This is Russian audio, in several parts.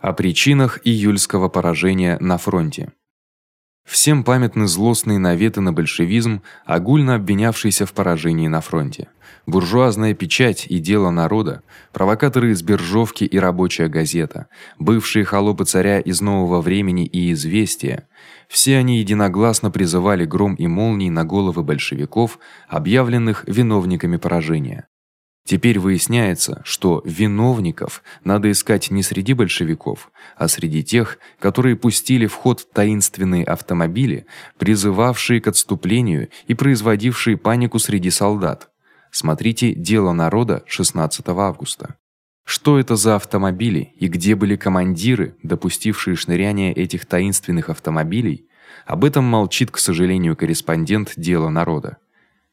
О причинах июльского поражения на фронте. Всем памятны злостные наветы на большевизм, огульно обвинявшиеся в поражении на фронте. Буржуазная печать и дело народа, провокаторы из Биржовки и рабочая газета, бывшие холопы царя из Нового времени и Известия. Все они единогласно призывали гром и молнии на головы большевиков, объявленных виновниками поражения. Теперь выясняется, что виновников надо искать не среди большевиков, а среди тех, которые пустили в ход таинственные автомобили, призывавшие к отступлению и производившие панику среди солдат. Смотрите Дело народа 16 августа. Что это за автомобили и где были командиры, допустившие шныряние этих таинственных автомобилей? Об этом молчит, к сожалению, корреспондент Дела народа.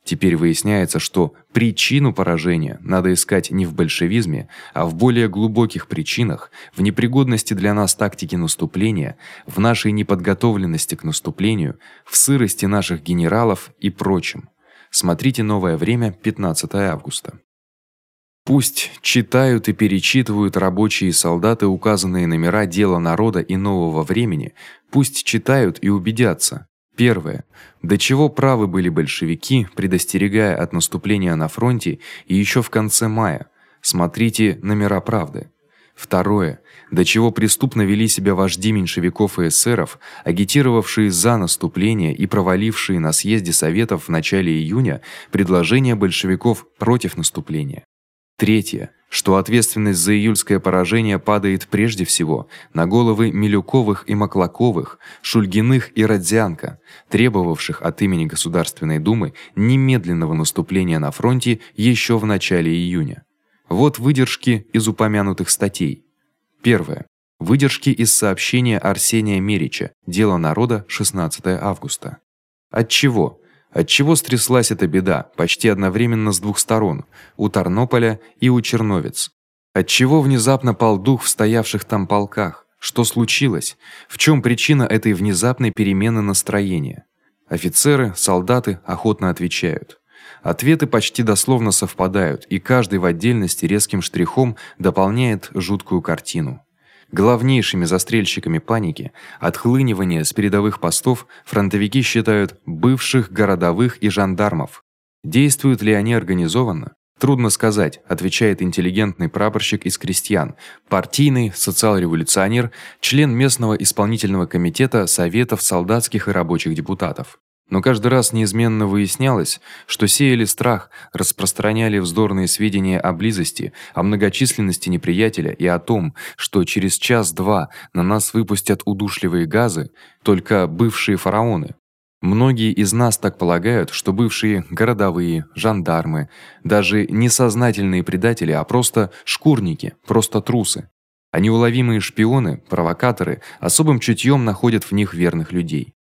Теперь выясняется, что причину поражения надо искать не в большевизме, а в более глубоких причинах, в непригодности для нас тактики наступления, в нашей неподготовленности к наступлению, в сырости наших генералов и прочем. Смотрите Новое время, 15 августа. Пусть читают и перечитывают рабочие и солдаты указанные номера дела народа и нового времени, пусть читают и убедятся, Первое. До чего правы были большевики, предостерегая от наступления на фронте и ещё в конце мая. Смотрите номера Правды. Второе. До чего преступно вели себя вожди меньшевиков и эсеров, агитировавшие за наступление и провалившие на съезде советов в начале июня предложения большевиков против наступления. Третье что ответственность за июльское поражение падает прежде всего на головы Милюковых и Маклаковых, Шульгиных и Родзянко, требовавших от имени Государственной Думы немедленного наступления на фронте ещё в начале июня. Вот выдержки из упомянутых статей. Первое. Выдержки из сообщения Арсения Мерича. Дело народа, 16 августа. От чего? От чего стряслась эта беда почти одновременно с двух сторон, у Тарнополя и у Черновец? От чего внезапно пал дух в стоявших там полках? Что случилось? В чём причина этой внезапной перемены настроения? Офицеры, солдаты охотно отвечают. Ответы почти дословно совпадают, и каждый в отдельности резким штрихом дополняет жуткую картину. Главнейшими застрельщиками паники, отхлынивания с передовых постов фронтовики считают бывших городовых и жандармов. Действуют ли они организованно? Трудно сказать, отвечает интеллигентный прапорщик из крестьян, партийный социал-революционер, член местного исполнительного комитета советов солдатских и рабочих депутатов. Но каждый раз неизменно выяснялось, что сеяли страх, распространяли вздорные сведения о близости, о многочисленности неприятеля и о том, что через час-два на нас выпустят удушливые газы только бывшие фараоны. Многие из нас так полагают, что бывшие городовые, жандармы, даже не сознательные предатели, а просто шкурники, просто трусы. А неуловимые шпионы, провокаторы особым чутьём находят в них верных людей.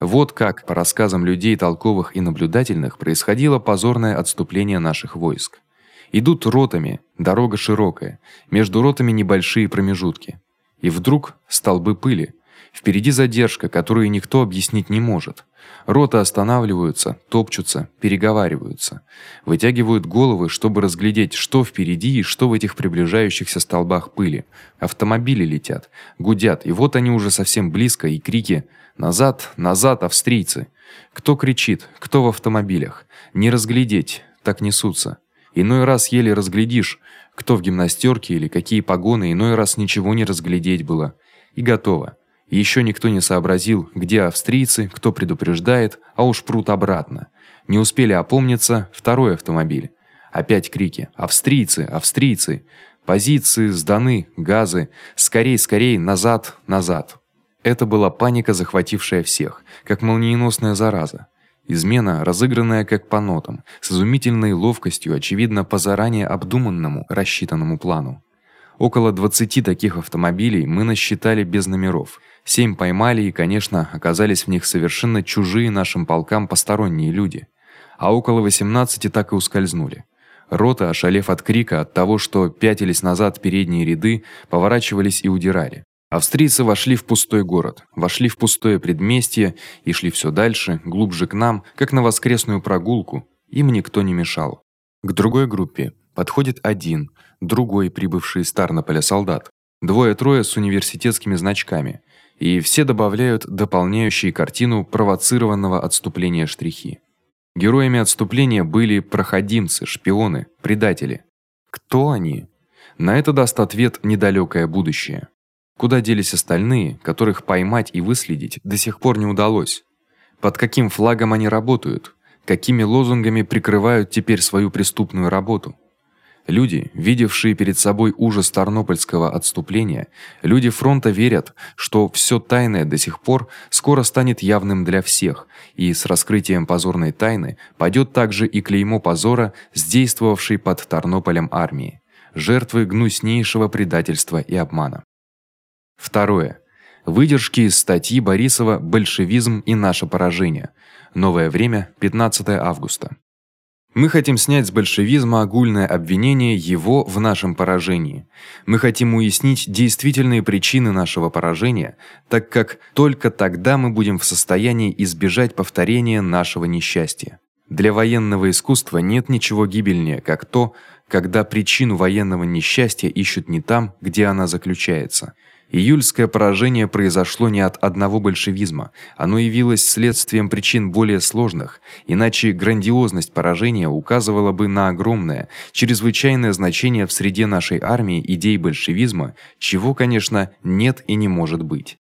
Вот как, по рассказам людей толковых и наблюдательных, происходило позорное отступление наших войск. Идут ротами, дорога широкая, между ротами небольшие промежутки. И вдруг столбы пыли. Впереди задержка, которую никто объяснить не может. Роты останавливаются, топчутся, переговариваются, вытягивают головы, чтобы разглядеть, что впереди и что в этих приближающихся столбах пыли. Автомобили летят, гудят, и вот они уже совсем близко, и крики: Назад, назад, австрийцы. Кто кричит, кто в автомобилях? Не разглядеть, так несутся. Иной раз еле разглядишь, кто в гимнастерке или какие погоны, иной раз ничего не разглядеть было. И готово. Ещё никто не сообразил, где австрийцы, кто предупреждает, а уж прут обратно. Не успели опомниться, второй автомобиль. Опять крики: "Австрийцы, австрийцы! Позиции сданы, газы, скорей, скорей, назад, назад!" Это была паника, захватившая всех, как молниеносная зараза. Измена, разыгранная как по нотам, с изумительной ловкостью, очевидно, по заранее обдуманному, рассчитанному плану. Около 20 таких автомобилей мы насчитали без номеров. Семь поймали и, конечно, оказались в них совершенно чужие нашим полкам посторонние люди. А около 18 так и ускользнули. Рота, ошалев от крика, от того, что пятились назад передние ряды, поворачивались и удирали. Австрийцы вошли в пустой город, вошли в пустое предместье и шли всё дальше, глубже к нам, как на воскресную прогулку. Им никто не мешал. К другой группе подходит один, другой прибывший из Тарнополя солдат. Двое-трое с университетскими значками, и все добавляют дополняющие картину провоцированного отступления штрихи. Героями отступления были проходимцы, шпионы, предатели. Кто они? На это даст ответ недалёкое будущее. Куда делись остальные, которых поймать и выследить до сих пор не удалось? Под каким флагом они работают? Какими лозунгами прикрывают теперь свою преступную работу? Люди, видевшие перед собой ужас Тарнопольского отступления, люди фронта верят, что всё тайное до сих пор скоро станет явным для всех, и с раскрытием позорной тайны падёт также и клеймо позора, сдействовавшей под Тарнополем армии, жертвы гнуснейшего предательства и обмана. Второе. Выдержки из статьи Борисова Большевизм и наше поражение. Новое время, 15 августа. Мы хотим снять с большевизма огульное обвинение его в нашем поражении. Мы хотим уяснить действительные причины нашего поражения, так как только тогда мы будем в состоянии избежать повторения нашего несчастья. Для военного искусства нет ничего гибельнее, как то, когда причину военного несчастья ищут не там, где она заключается. Июльское поражение произошло не от одного большевизма, оно явилось следствием причин более сложных, иначе грандиозность поражения указывала бы на огромное, чрезвычайное значение в среде нашей армии идей большевизма, чего, конечно, нет и не может быть.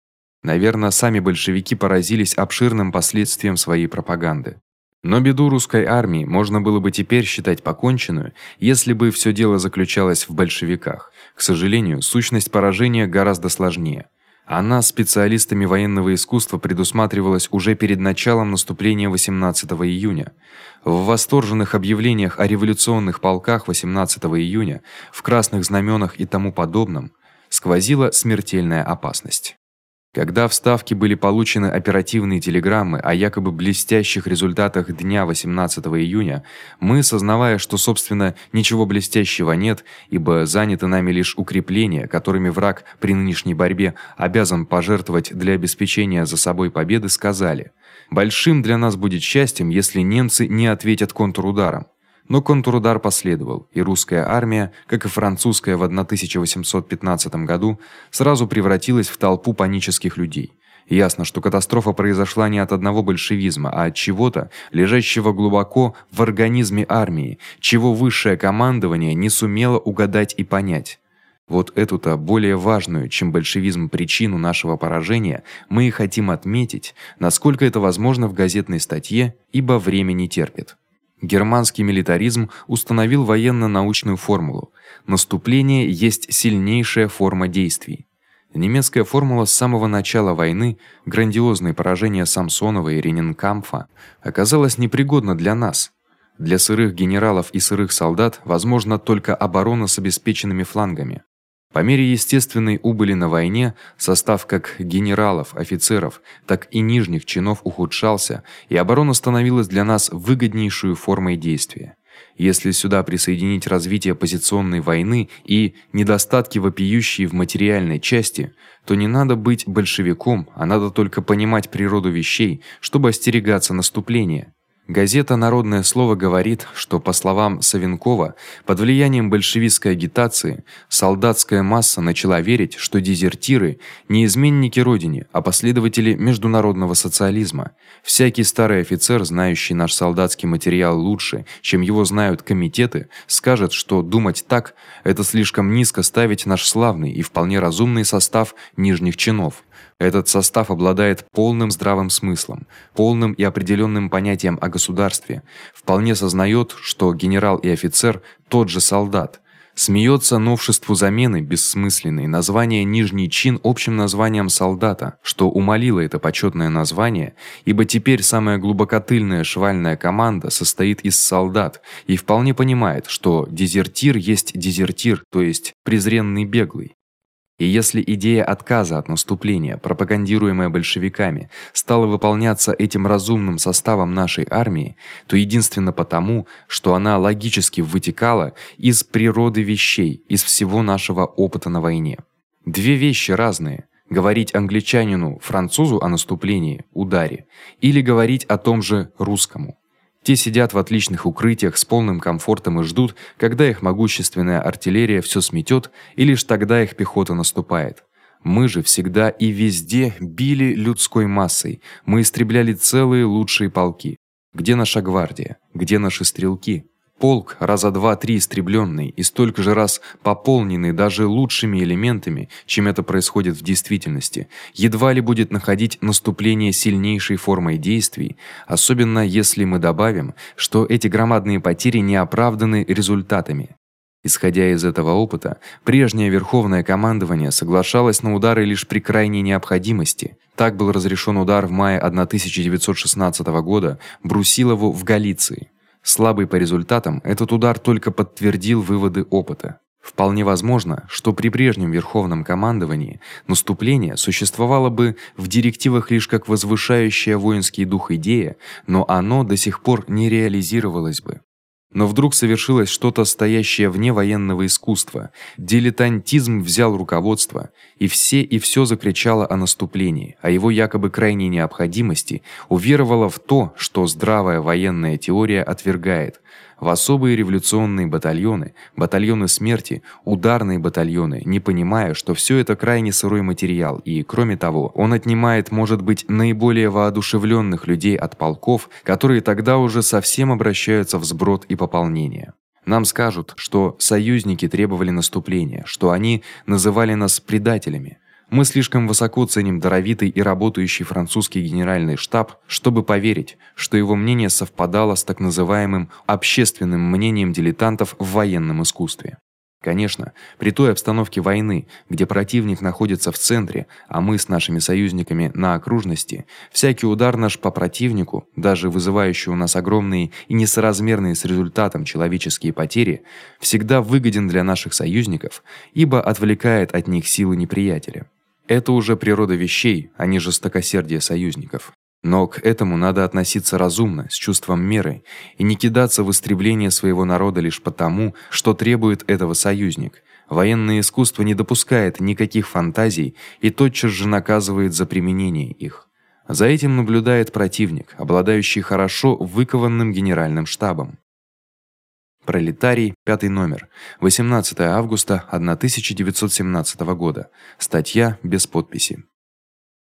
Наверное, сами большевики поразились обширным последствиям своей пропаганды. Но беду русской армии можно было бы теперь считать поконченную, если бы всё дело заключалось в большевиках. К сожалению, сущность поражения гораздо сложнее. Она специалистами военного искусства предусматривалась уже перед началом наступления 18 июня. В восторженных объявлениях о революционных полках 18 июня, в красных знаменах и тому подобном сквозила смертельная опасность. Когда в Ставке были получены оперативные телеграммы о якобы блестящих результатах дня 18 июня, мы, сознавая, что собственно ничего блестящего нет, ибо заняты нами лишь укрепления, которыми враг при нынешней борьбе обязан пожертвовать для обеспечения за собой победы, сказали: "Большим для нас будет счастьем, если немцы не ответят контрударом". Но контрудар последовал, и русская армия, как и французская в 1815 году, сразу превратилась в толпу панических людей. Ясно, что катастрофа произошла не от одного большевизма, а от чего-то, лежащего глубоко в организме армии, чего высшее командование не сумело угадать и понять. Вот эту-то более важную, чем большевизм, причину нашего поражения мы и хотим отметить, насколько это возможно в газетной статье, ибо время не терпит. Германский милитаризм установил военно-научную формулу: наступление есть сильнейшая форма действий. Немецкая формула с самого начала войны, грандиозные поражения Самсонова и Ренинкампфа, оказалась непригодна для нас. Для сырых генералов и сырых солдат возможна только оборона с обеспеченными флангами. По мере естественной убыли на войне состав как генералов, офицеров, так и нижних чинов ухудшался, и оборона становилась для нас выгоднейшей формой действия. Если сюда присоединить развитие позиционной войны и недостатки вопиющие в материальной части, то не надо быть большевиком, а надо только понимать природу вещей, чтобы остерегаться наступления. Газета Народное слово говорит, что по словам Савенкова, под влиянием большевистской агитации солдатская масса начала верить, что дезертиры не изменники родине, а последователи международного социализма. Всякий старый офицер, знающий наш солдатский материал лучше, чем его знают комитеты, скажет, что думать так это слишком низко ставить наш славный и вполне разумный состав нижних чинов. Этот состав обладает полным здравым смыслом, полным и определённым понятием о государстве, вполне сознаёт, что генерал и офицер тот же солдат. Смеётся новшеству замены бессмысленной названия нижний чин общим названием солдата, что умолило это почётное название, ибо теперь самая глубокотыльная швальная команда состоит из солдат и вполне понимает, что дезертир есть дезертир, то есть презренный беглый. И если идея отказа от наступления, пропагандируемая большевиками, стала выполняться этим разумным составом нашей армии, то единственно потому, что она логически вытекала из природы вещей, из всего нашего опыта на войне. Две вещи разные: говорить англичанину, французу о наступлении, ударе, или говорить о том же русскому. Те сидят в отличных укрытиях с полным комфортом и ждут, когда их могущественная артиллерия всё сметёт, и лишь тогда их пехота наступает. Мы же всегда и везде били людской массой. Мы истребляли целые лучшие полки. Где наша гвардия? Где наши стрелки? Полк раза два-три истреблённый и столько же раз пополненный даже лучшими элементами, чем это происходит в действительности, едва ли будет находить наступление сильнейшей формой действий, особенно если мы добавим, что эти громадные потери не оправданы результатами. Исходя из этого опыта, прежнее верховное командование соглашалось на удары лишь при крайней необходимости. Так был разрешен удар в мае 1916 года Брусилову в Галиции. Слабый по результатам, этот удар только подтвердил выводы опыта. Вполне возможно, что при прежнем верховном командовании наступление существовало бы в директивах лишь как возвышающая воинский дух идея, но оно до сих пор не реализировалось бы. Но вдруг совершилось что-то стоящее вне военного искусства. Дилетантизм взял руководство, и все и всё закричало о наступлении, о его якобы крайней необходимости, уверовало в то, что здравая военная теория отвергает в особые революционные батальоны, батальоны смерти, ударные батальоны, не понимая, что всё это крайне сырой материал, и кроме того, он отнимает, может быть, наиболее воодушевлённых людей от полков, которые тогда уже совсем обращаются в сброд и пополнение. Нам скажут, что союзники требовали наступления, что они называли нас предателями. Мы слишком высоко ценим даровитый и работающий французский генеральный штаб, чтобы поверить, что его мнение совпадало с так называемым общественным мнением дилетантов в военном искусстве. Конечно, при той обстановке войны, где противник находится в центре, а мы с нашими союзниками на окружности, всякий удар наш по противнику, даже вызывающий у нас огромные и несоразмерные с результатом человеческие потери, всегда выгоден для наших союзников, ибо отвлекает от них силы неприятеля. Это уже природа вещей, а не жестокосердие союзников. Но к этому надо относиться разумно, с чувством меры, и не кидаться в истребление своего народа лишь потому, что требует этого союзник. Военное искусство не допускает никаких фантазий и тотчас же наказывает за применение их. За этим наблюдает противник, обладающий хорошо выкованным генеральным штабом. Пролетарий, пятый номер. 18 августа 1917 года. Статья без подписи.